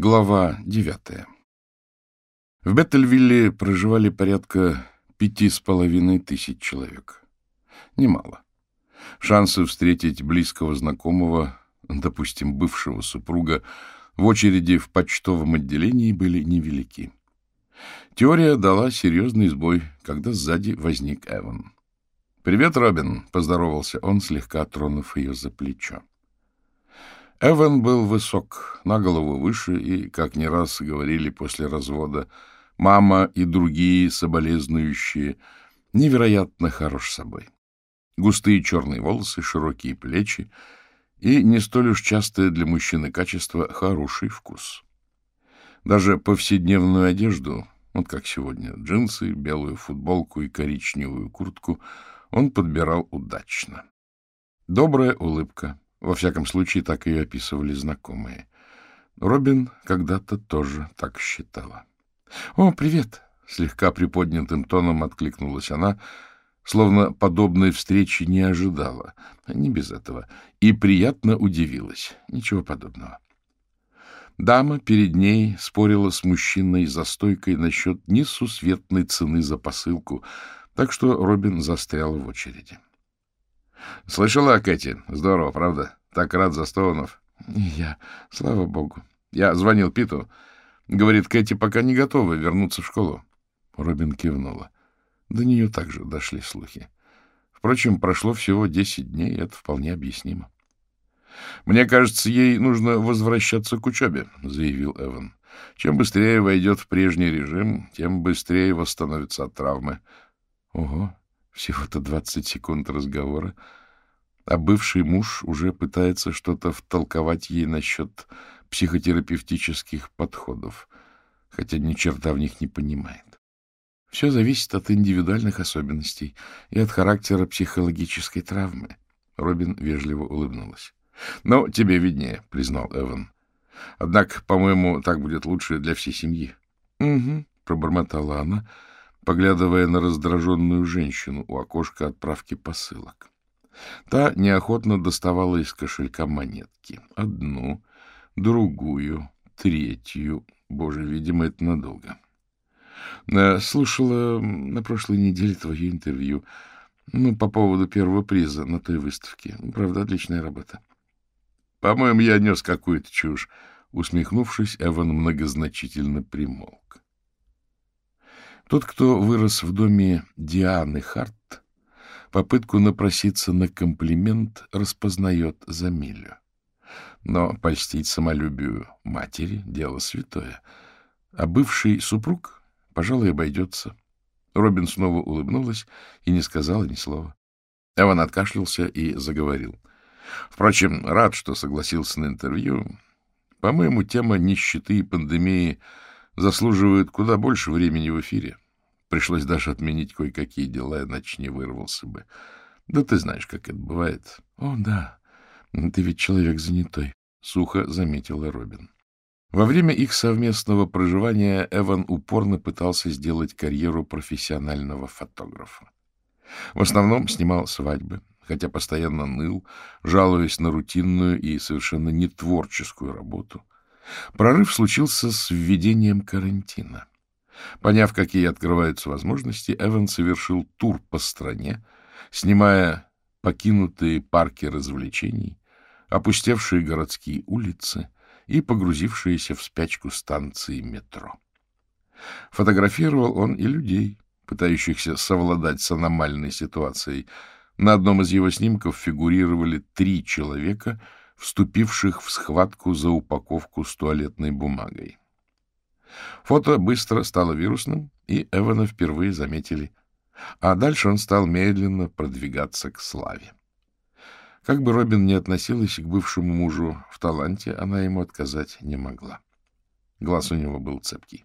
Глава девятая. В Беттельвилле проживали порядка пяти с половиной тысяч человек. Немало. Шансы встретить близкого знакомого, допустим, бывшего супруга, в очереди в почтовом отделении были невелики. Теория дала серьезный сбой, когда сзади возник Эван. «Привет, Робин!» — поздоровался он, слегка тронув ее за плечо. Эван был высок, на голову выше, и, как не раз говорили после развода, мама и другие соболезнующие невероятно хорош собой. Густые черные волосы, широкие плечи и не столь уж частое для мужчины качество — хороший вкус. Даже повседневную одежду, вот как сегодня, джинсы, белую футболку и коричневую куртку, он подбирал удачно. Добрая улыбка, во всяком случае, так ее описывали знакомые. Робин когда-то тоже так считала. — О, привет! — слегка приподнятым тоном откликнулась она, словно подобной встречи не ожидала, не без этого, и приятно удивилась. Ничего подобного. Дама перед ней спорила с мужчиной за стойкой насчет несусветной цены за посылку, так что Робин застрял в очереди. —— Слышала, Кэти? Здорово, правда? Так рад за Стоунов. — Я, слава богу. Я звонил Питу. Говорит, Кэти пока не готова вернуться в школу. Робин кивнула. До нее также дошли слухи. Впрочем, прошло всего десять дней, это вполне объяснимо. — Мне кажется, ей нужно возвращаться к учебе, — заявил Эван. — Чем быстрее войдет в прежний режим, тем быстрее восстановится от травмы. — Ого, всего-то двадцать секунд разговора, а бывший муж уже пытается что-то втолковать ей насчет психотерапевтических подходов, хотя ни черта в них не понимает. Все зависит от индивидуальных особенностей и от характера психологической травмы. Робин вежливо улыбнулась. — Ну, тебе виднее, — признал Эван. — Однако, по-моему, так будет лучше для всей семьи. — Угу, — пробормотала она, — поглядывая на раздраженную женщину у окошка отправки посылок. Та неохотно доставала из кошелька монетки. Одну, другую, третью. Боже, видимо, это надолго. Э, слушала на прошлой неделе твое интервью. Ну, по поводу первого приза на той выставке. Правда, отличная работа. По-моему, я нес какую-то чушь. Усмехнувшись, Эван многозначительно примолк. Тот, кто вырос в доме Дианы Харт, попытку напроситься на комплимент распознает за милю. Но польстить самолюбию матери — дело святое. А бывший супруг, пожалуй, обойдется. Робин снова улыбнулась и не сказала ни слова. Эван откашлялся и заговорил. Впрочем, рад, что согласился на интервью. По-моему, тема нищеты и пандемии — заслуживают куда больше времени в эфире. Пришлось даже отменить кое-какие дела, иначе не вырвался бы. Да ты знаешь, как это бывает. — О, да, ты ведь человек занятой, — сухо заметила Робин. Во время их совместного проживания Эван упорно пытался сделать карьеру профессионального фотографа. В основном снимал свадьбы, хотя постоянно ныл, жалуясь на рутинную и совершенно нетворческую работу — Прорыв случился с введением карантина. Поняв, какие открываются возможности, Эван совершил тур по стране, снимая покинутые парки развлечений, опустевшие городские улицы и погрузившиеся в спячку станции метро. Фотографировал он и людей, пытающихся совладать с аномальной ситуацией. На одном из его снимков фигурировали три человека — вступивших в схватку за упаковку с туалетной бумагой. Фото быстро стало вирусным, и Эвана впервые заметили, а дальше он стал медленно продвигаться к славе. Как бы Робин ни относилась к бывшему мужу в таланте, она ему отказать не могла. Глаз у него был цепкий.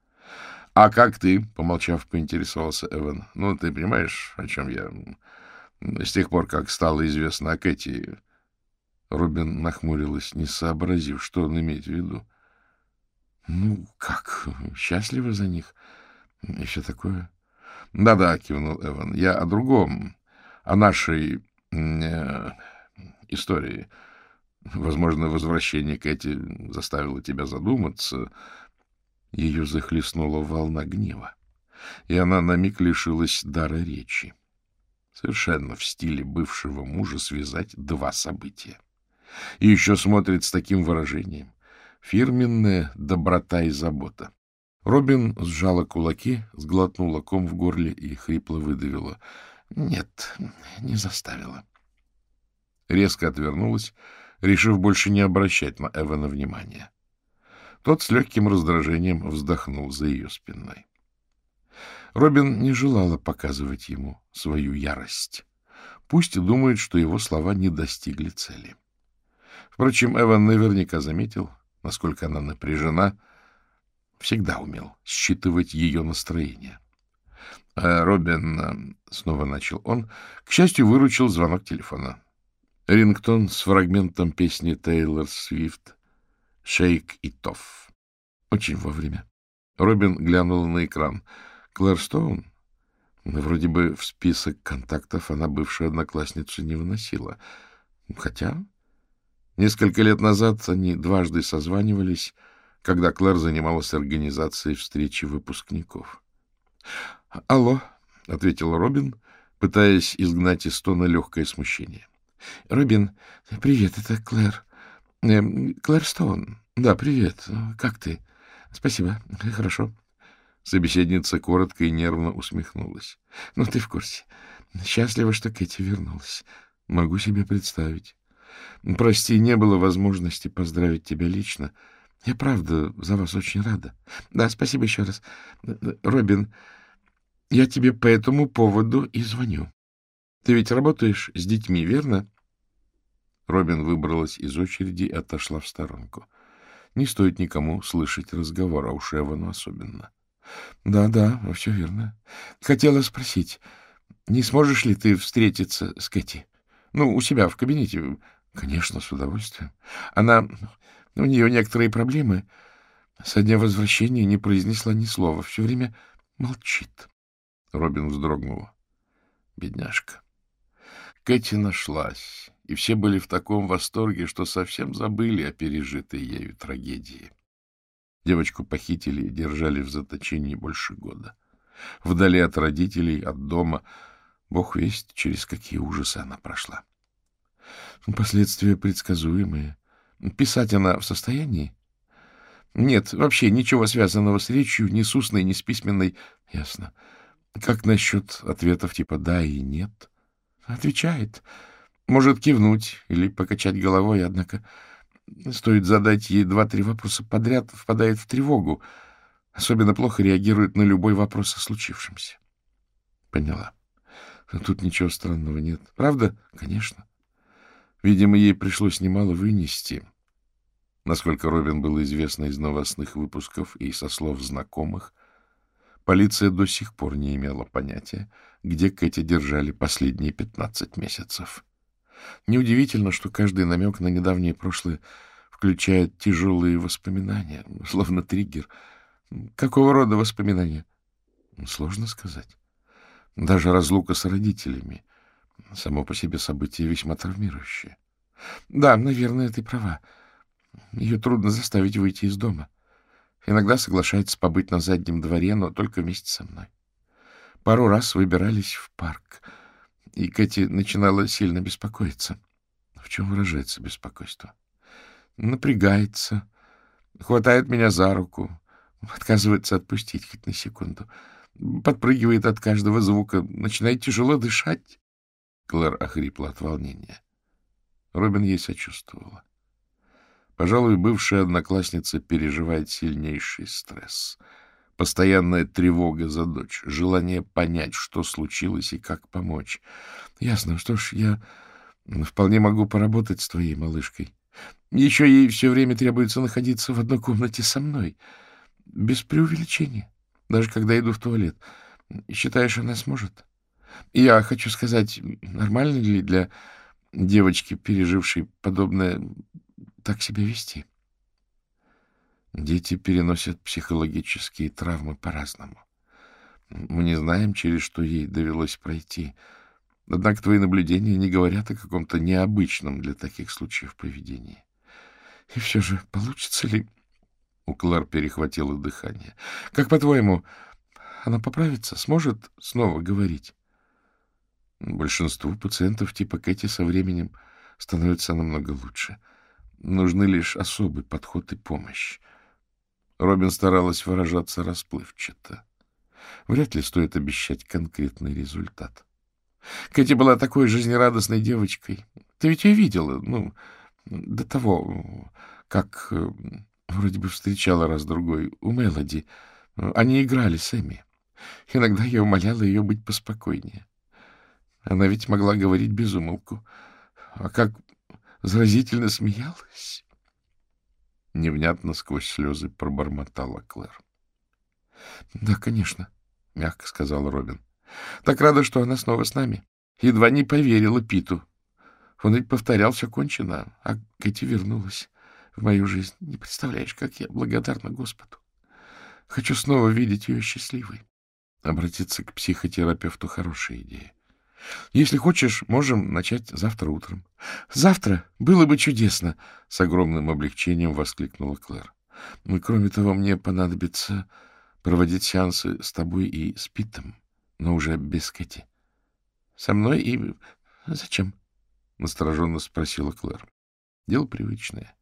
— А как ты? — помолчав, поинтересовался Эван. — Ну, ты понимаешь, о чем я? С тех пор, как стало известно о Кэти, Робин нахмурилась, не сообразив, что он имеет в виду. — Ну, как? Счастлива за них? И все такое? Да — Да-да, — кивнул Эван. — Я о другом, о нашей э, истории. Возможно, возвращение Кэти заставило тебя задуматься. Ее захлестнула волна гнева, и она на миг лишилась дара речи. Совершенно в стиле бывшего мужа связать два события. И еще смотрит с таким выражением. Фирменная доброта и забота. Робин сжала кулаки, сглотнула ком в горле и хрипло выдавила. — Нет, не заставила. Резко отвернулась, решив больше не обращать на Эвана внимания. Тот с легким раздражением вздохнул за ее спиной. Робин не желала показывать ему свою ярость. Пусть думает, что его слова не достигли цели. Впрочем, Эван наверняка заметил, насколько она напряжена, всегда умел считывать ее настроение. А Робин, э, — снова начал он, — к счастью, выручил звонок телефона. Рингтон с фрагментом песни Тейлор Свифт «Шейк и Тофф». Очень вовремя. Робин глянул на экран. Клэр Стоун? Вроде бы в список контактов она бывшую одноклассницу не вносила. Хотя несколько лет назад они дважды созванивались, когда Клэр занималась организацией встречи выпускников. — Алло, — ответил Робин, пытаясь изгнать из тона легкое смущение. — Робин, привет, это Клэр. Э, Клэр Стоун. Да, привет. Как ты? Спасибо. Хорошо. Собеседница коротко и нервно усмехнулась. — Ну, ты в курсе. Счастлива, что Кэти вернулась. Могу себе представить. Прости, не было возможности поздравить тебя лично. Я правда за вас очень рада. Да, спасибо еще раз. Робин, я тебе по этому поводу и звоню. Ты ведь работаешь с детьми, верно? Робин выбралась из очереди и отошла в сторонку. Не стоит никому слышать разговор, а уж Эвану особенно. Да, да, все верно. Хотела спросить, не сможешь ли ты встретиться с Кэти? Ну, у себя в кабинете. Конечно, с удовольствием. Она... У нее некоторые проблемы. Со дня возвращения не произнесла ни слова. Все время молчит. Робин вздрогнула. Бедняжка. Кэти нашлась, и все были в таком восторге, что совсем забыли о пережитой ею трагедии. Девочку похитили и держали в заточении больше года. Вдали от родителей, от дома. Бог весть, через какие ужасы она прошла. Последствия предсказуемые. Писать она в состоянии? Нет, вообще ничего связанного с речью, ни с устной, ни с письменной. Ясно. Как насчет ответов типа «да» и «нет»? Отвечает. Может кивнуть или покачать головой, однако стоит задать ей два-три вопроса подряд, впадает в тревогу. Особенно плохо реагирует на любой вопрос о случившемся. Поняла. Тут ничего странного нет. Правда? Конечно. Видимо, ей пришлось немало вынести. Насколько Робин было известно из новостных выпусков и со слов знакомых, полиция до сих пор не имела понятия, где Кэти держали последние пятнадцать месяцев. Неудивительно, что каждый намек на недавнее прошлое включает тяжелые воспоминания, словно триггер. Какого рода воспоминания? Сложно сказать. Даже разлука с родителями — Само по себе событие весьма травмирующее. Да, наверное, ты права. Ее трудно заставить выйти из дома. Иногда соглашается побыть на заднем дворе, но только вместе со мной. Пару раз выбирались в парк, и Кэти начинала сильно беспокоиться. В чем выражается беспокойство? Напрягается, хватает меня за руку, отказывается отпустить хоть на секунду, подпрыгивает от каждого звука, начинает тяжело дышать. Клэр охрипла от волнения. Робин ей сочувствовала. Пожалуй, бывшая одноклассница переживает сильнейший стресс. Постоянная тревога за дочь, желание понять, что случилось и как помочь. Ясно, что ж, я вполне могу поработать с твоей малышкой. Еще ей все время требуется находиться в одной комнате со мной. Без преувеличения. Даже когда иду в туалет. Считаешь, она сможет? Я хочу сказать, нормально ли для девочки, пережившей подобное, так себя вести? Дети переносят психологические травмы по-разному. Мы не знаем, через что ей довелось пройти. Однако твои наблюдения не говорят о каком-то необычном для таких случаев поведении. И все же, получится ли... У Клар перехватило дыхание. Как по-твоему, она поправится? Сможет снова говорить? Большинству пациентов типа Кэти со временем становится намного лучше. Нужны лишь особый подход и помощь. Робин старалась выражаться расплывчато. Вряд ли стоит обещать конкретный результат. Кэти была такой жизнерадостной девочкой. Ты ведь ее видела, ну, до того, как э, вроде бы встречала раз-другой у Мелоди. Они играли с Эми. Иногда я умоляла ее быть поспокойнее. Она ведь могла говорить без умолку. А как заразительно смеялась. Невнятно сквозь слезы пробормотала Клэр. — Да, конечно, — мягко сказал Робин. — Так рада, что она снова с нами. Едва не поверила Питу. Он ведь повторял, все кончено, а Кэти вернулась в мою жизнь. Не представляешь, как я благодарна Господу. Хочу снова видеть ее счастливой. Обратиться к психотерапевту — хорошая идея. Если хочешь, можем начать завтра утром. — Завтра? Было бы чудесно! — с огромным облегчением воскликнула Клэр. — И кроме того, мне понадобится проводить сеансы с тобой и с Питом, но уже без Кэти. — Со мной и... Зачем? — настороженно спросила Клэр. Дело привычное.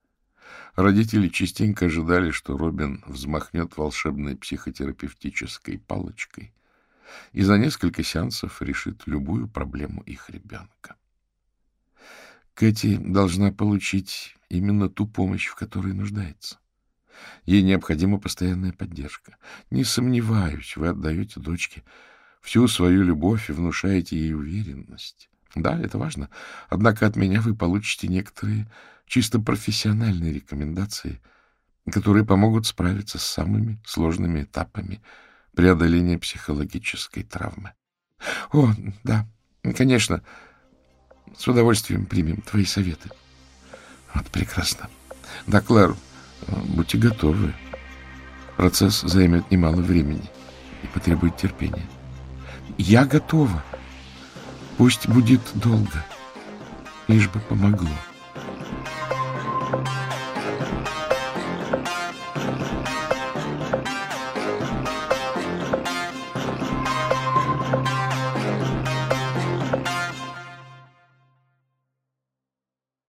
Родители частенько ожидали, что Робин взмахнет волшебной психотерапевтической палочкой и за несколько сеансов решит любую проблему их ребенка. Кэти должна получить именно ту помощь, в которой нуждается. Ей необходима постоянная поддержка. Не сомневаюсь, вы отдаете дочке всю свою любовь и внушаете ей уверенность. Да, это важно. Однако от меня вы получите некоторые чисто профессиональные рекомендации, которые помогут справиться с самыми сложными этапами преодоления психологической травмы. — О, да, конечно. С удовольствием примем твои советы. — Вот прекрасно. Да, Клэр, будьте готовы. Процесс займет немало времени и потребует терпения. — Я готова. Пусть будет долго, лишь бы помогло. —